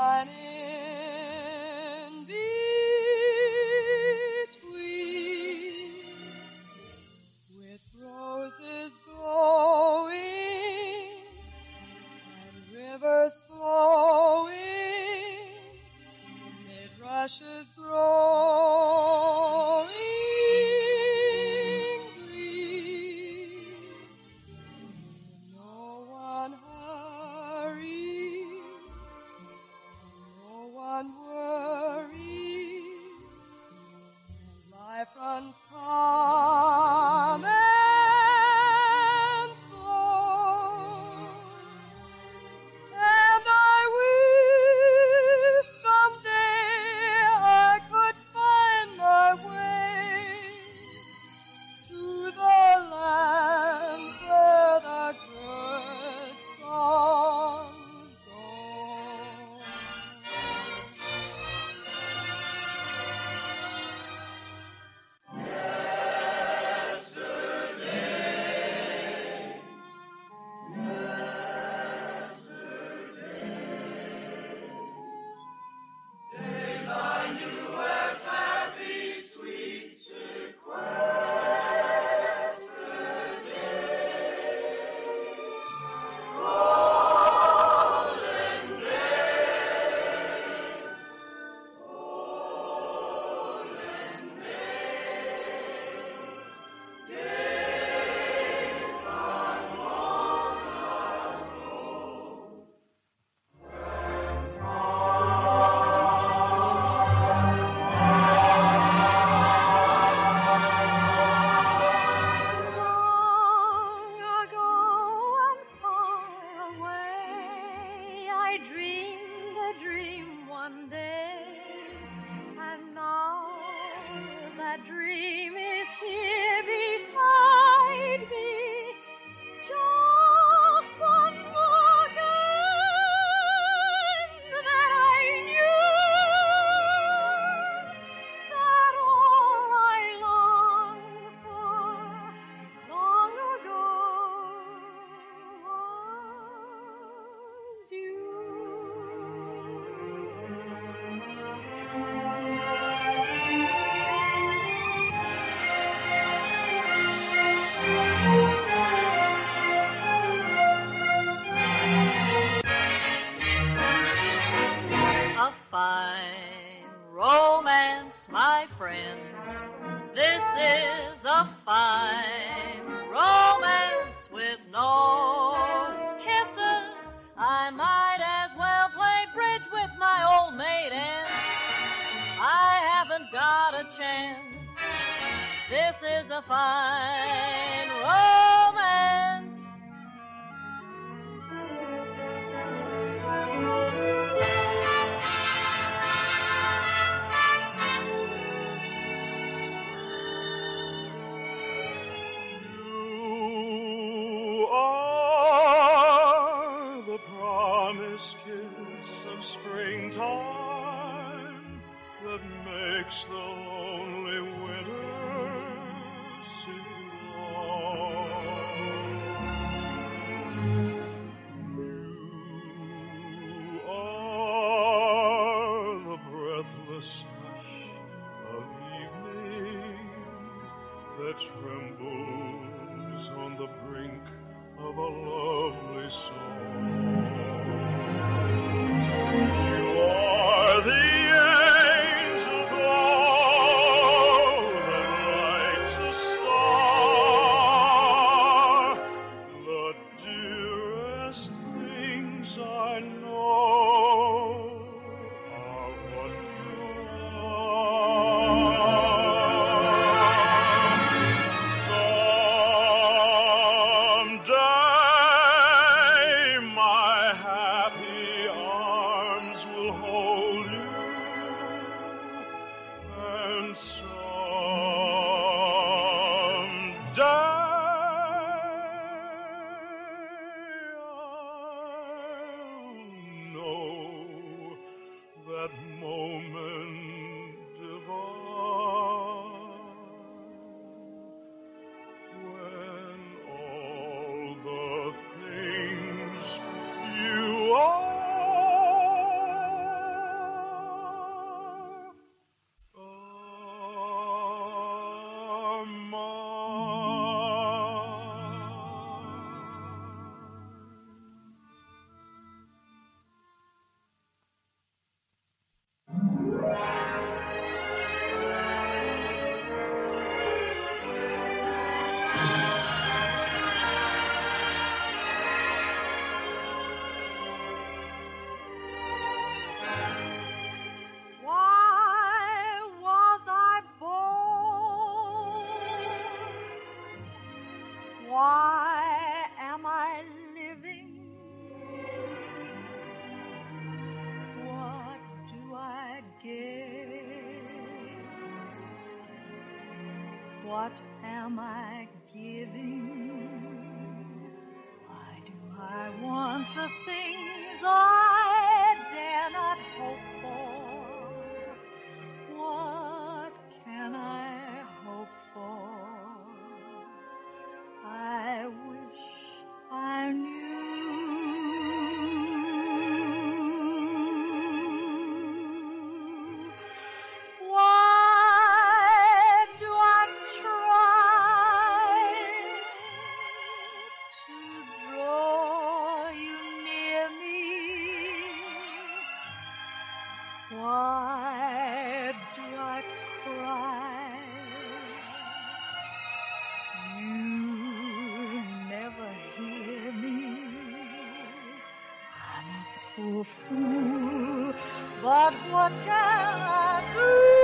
sunshine in between fine. Why am I living? What do I get? What am I giving? Why do I want the things I but what can I do?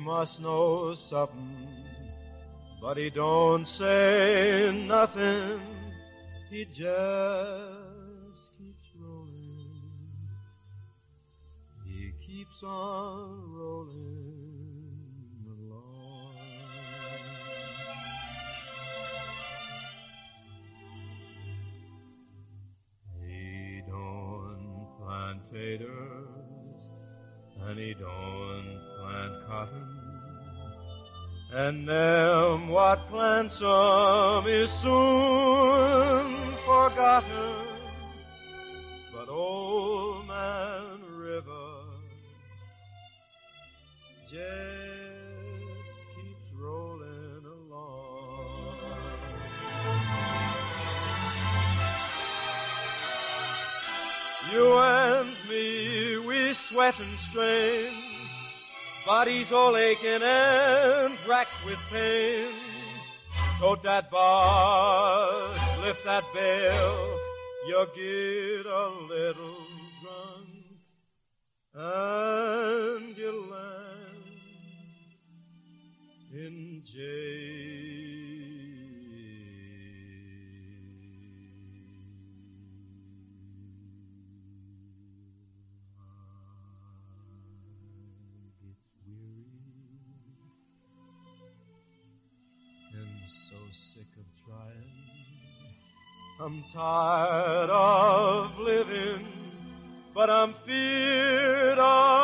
Must know something, but he don't say nothing. He just keeps rolling. He keeps on rolling along. He don't plant and he don't cotton. And them what plants 'em is soon forgotten. But old man River just keeps rolling along. You and me, we sweat and strain, bodies all aching and racked with pain. Tote that barge, lift that bale, you get a little drunk, and you land in jail. I'm tired of living, but I'm feared of